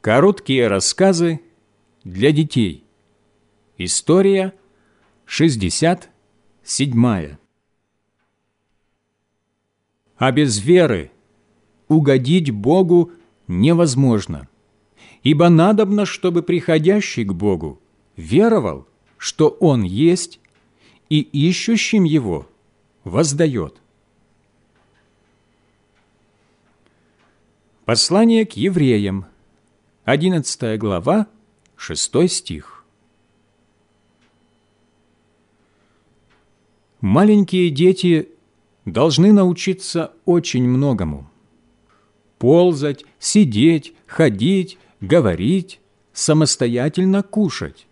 Короткие рассказы для детей. История 67. А без веры угодить Богу невозможно, ибо надобно, чтобы приходящий к Богу веровал, что Он есть, и ищущим Его воздает. Послание к евреям – 11 глава, 6 стих. Маленькие дети должны научиться очень многому. Ползать, сидеть, ходить, говорить, самостоятельно кушать.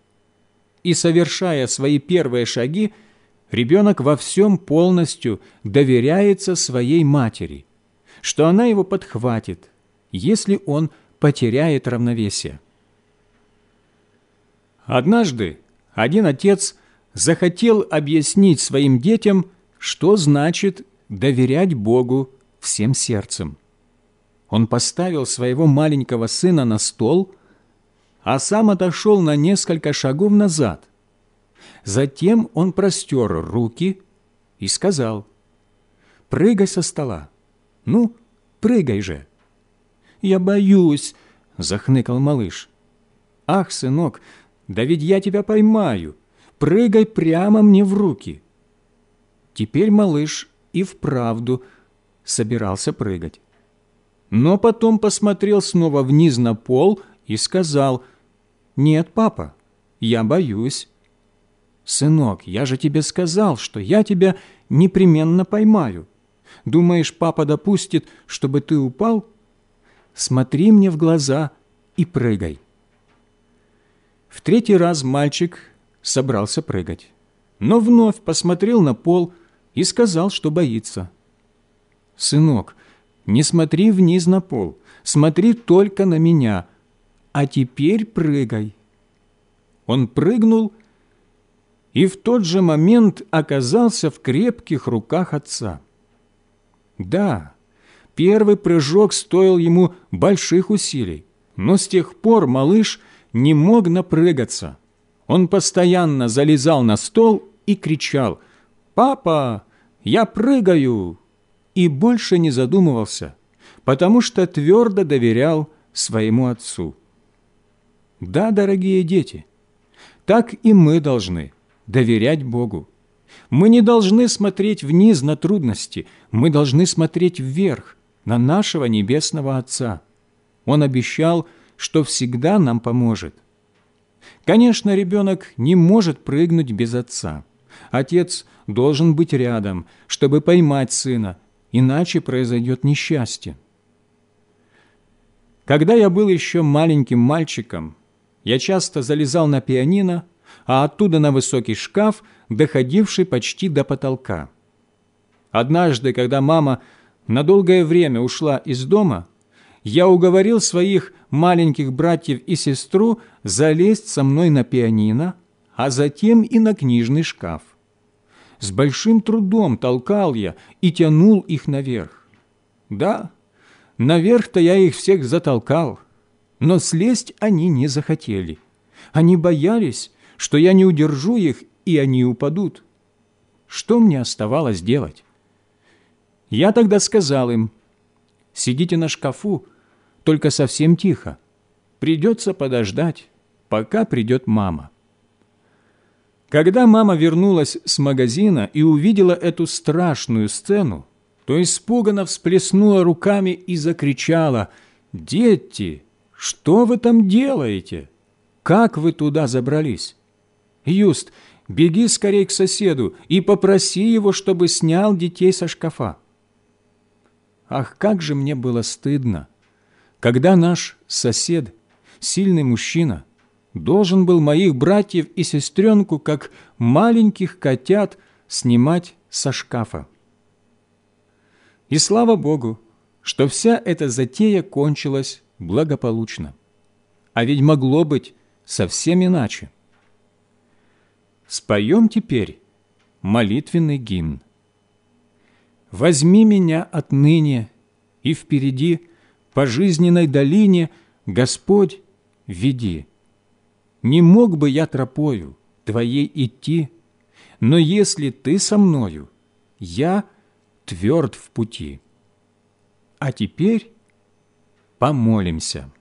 И совершая свои первые шаги, ребенок во всем полностью доверяется своей матери, что она его подхватит, если он – потеряет равновесие. Однажды один отец захотел объяснить своим детям, что значит доверять Богу всем сердцем. Он поставил своего маленького сына на стол, а сам отошел на несколько шагов назад. Затем он простер руки и сказал, «Прыгай со стола. Ну, прыгай же». «Я боюсь!» — захныкал малыш. «Ах, сынок, да ведь я тебя поймаю! Прыгай прямо мне в руки!» Теперь малыш и вправду собирался прыгать. Но потом посмотрел снова вниз на пол и сказал, «Нет, папа, я боюсь». «Сынок, я же тебе сказал, что я тебя непременно поймаю. Думаешь, папа допустит, чтобы ты упал?» Смотри мне в глаза и прыгай». В третий раз мальчик собрался прыгать, но вновь посмотрел на пол и сказал, что боится. «Сынок, не смотри вниз на пол, смотри только на меня, а теперь прыгай». Он прыгнул и в тот же момент оказался в крепких руках отца. Да, Первый прыжок стоил ему больших усилий, но с тех пор малыш не мог напрыгаться. Он постоянно залезал на стол и кричал «Папа, я прыгаю!» и больше не задумывался, потому что твердо доверял своему отцу. Да, дорогие дети, так и мы должны доверять Богу. Мы не должны смотреть вниз на трудности, мы должны смотреть вверх, на нашего Небесного Отца. Он обещал, что всегда нам поможет. Конечно, ребенок не может прыгнуть без отца. Отец должен быть рядом, чтобы поймать сына, иначе произойдет несчастье. Когда я был еще маленьким мальчиком, я часто залезал на пианино, а оттуда на высокий шкаф, доходивший почти до потолка. Однажды, когда мама на долгое время ушла из дома, я уговорил своих маленьких братьев и сестру залезть со мной на пианино, а затем и на книжный шкаф. С большим трудом толкал я и тянул их наверх. Да, наверх-то я их всех затолкал, но слезть они не захотели. Они боялись, что я не удержу их, и они упадут. Что мне оставалось делать? Я тогда сказал им, «Сидите на шкафу, только совсем тихо. Придется подождать, пока придет мама». Когда мама вернулась с магазина и увидела эту страшную сцену, то испуганно всплеснула руками и закричала, «Дети, что вы там делаете? Как вы туда забрались?» «Юст, беги скорей к соседу и попроси его, чтобы снял детей со шкафа». Ах, как же мне было стыдно, когда наш сосед, сильный мужчина, должен был моих братьев и сестренку, как маленьких котят, снимать со шкафа. И слава Богу, что вся эта затея кончилась благополучно. А ведь могло быть совсем иначе. Споем теперь молитвенный гимн. Возьми меня отныне, и впереди, по жизненной долине, Господь, веди. Не мог бы я тропою Твоей идти, но если Ты со мною, я тверд в пути. А теперь помолимся.